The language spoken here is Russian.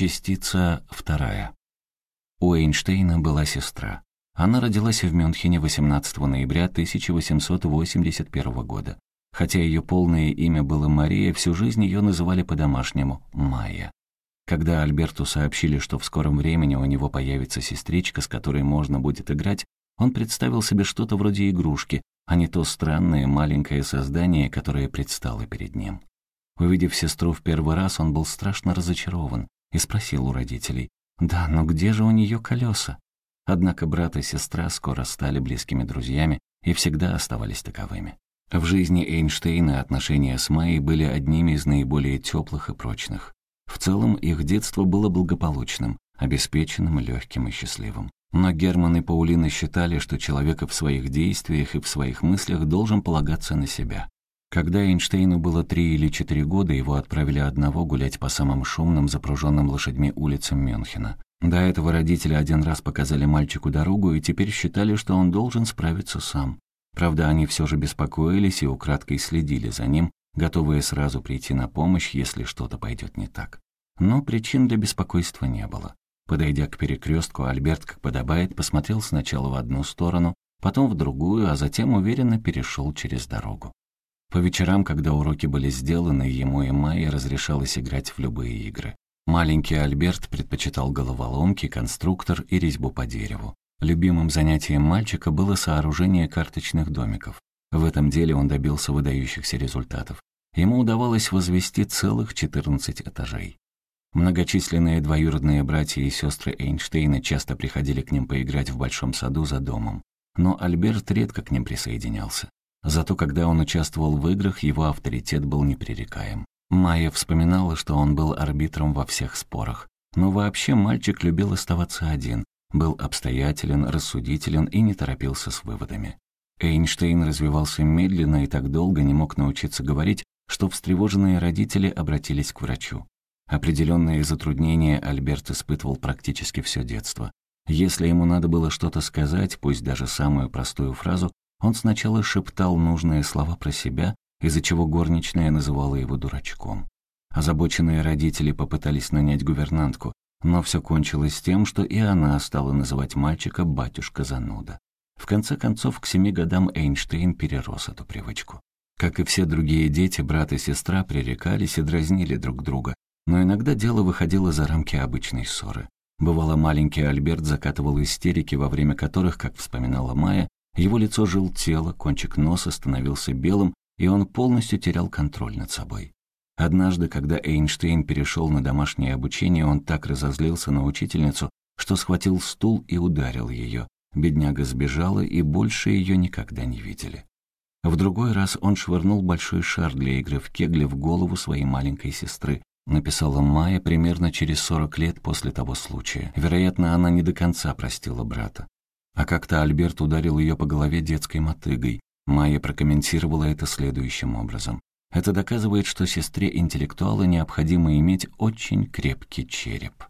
Частица вторая. У Эйнштейна была сестра. Она родилась в Мюнхене 18 ноября 1881 года. Хотя ее полное имя было Мария, всю жизнь ее называли по-домашнему Майя. Когда Альберту сообщили, что в скором времени у него появится сестричка, с которой можно будет играть, он представил себе что-то вроде игрушки, а не то странное маленькое создание, которое предстало перед ним. Увидев сестру в первый раз, он был страшно разочарован и спросил у родителей, «Да, но где же у нее колеса?» Однако брат и сестра скоро стали близкими друзьями и всегда оставались таковыми. В жизни Эйнштейна отношения с Майей были одними из наиболее теплых и прочных. В целом, их детство было благополучным, обеспеченным, легким и счастливым. Но Герман и Паулина считали, что человек в своих действиях и в своих мыслях должен полагаться на себя. Когда Эйнштейну было три или четыре года, его отправили одного гулять по самым шумным, запруженным лошадьми улицам Мюнхена. До этого родители один раз показали мальчику дорогу и теперь считали, что он должен справиться сам. Правда, они все же беспокоились и украдкой следили за ним, готовые сразу прийти на помощь, если что-то пойдет не так. Но причин для беспокойства не было. Подойдя к перекрестку, Альберт, как подобает, посмотрел сначала в одну сторону, потом в другую, а затем уверенно перешел через дорогу. По вечерам, когда уроки были сделаны, ему и Майе разрешалось играть в любые игры. Маленький Альберт предпочитал головоломки, конструктор и резьбу по дереву. Любимым занятием мальчика было сооружение карточных домиков. В этом деле он добился выдающихся результатов. Ему удавалось возвести целых 14 этажей. Многочисленные двоюродные братья и сестры Эйнштейна часто приходили к ним поиграть в большом саду за домом. Но Альберт редко к ним присоединялся. Зато когда он участвовал в играх, его авторитет был непререкаем. Майя вспоминала, что он был арбитром во всех спорах. Но вообще мальчик любил оставаться один, был обстоятелен, рассудителен и не торопился с выводами. Эйнштейн развивался медленно и так долго не мог научиться говорить, что встревоженные родители обратились к врачу. Определенные затруднения Альберт испытывал практически все детство. Если ему надо было что-то сказать, пусть даже самую простую фразу, он сначала шептал нужные слова про себя, из-за чего горничная называла его дурачком. Озабоченные родители попытались нанять гувернантку, но все кончилось тем, что и она стала называть мальчика «батюшка зануда». В конце концов, к семи годам Эйнштейн перерос эту привычку. Как и все другие дети, брат и сестра пререкались и дразнили друг друга, но иногда дело выходило за рамки обычной ссоры. Бывало, маленький Альберт закатывал истерики, во время которых, как вспоминала Майя, его лицо желтело, кончик носа становился белым, и он полностью терял контроль над собой. Однажды, когда Эйнштейн перешел на домашнее обучение, он так разозлился на учительницу, что схватил стул и ударил ее. Бедняга сбежала, и больше ее никогда не видели. В другой раз он швырнул большой шар для игры в кегли в голову своей маленькой сестры, написала Майя примерно через 40 лет после того случая. Вероятно, она не до конца простила брата. А как-то Альберт ударил ее по голове детской мотыгой. Майя прокомментировала это следующим образом. Это доказывает, что сестре интеллектуала необходимо иметь очень крепкий череп.